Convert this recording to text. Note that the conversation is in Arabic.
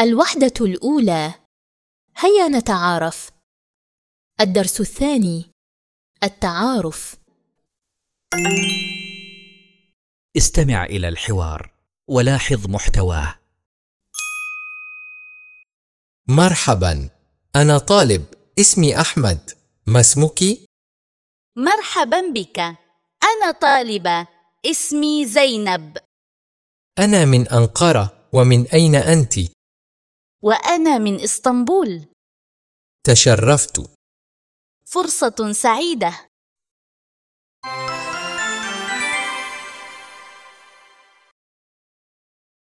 الوحدة الأولى. هيا نتعارف. الدرس الثاني. التعارف. استمع إلى الحوار. ولاحظ محتواه. مرحبا. أنا طالب. اسمي أحمد. ما اسمك؟ مرحبا بك. أنا طالبة. اسمي زينب. أنا من أنقرة. ومن أين أنت؟ وأنا من إسطنبول. تشرفت. فرصة سعيدة.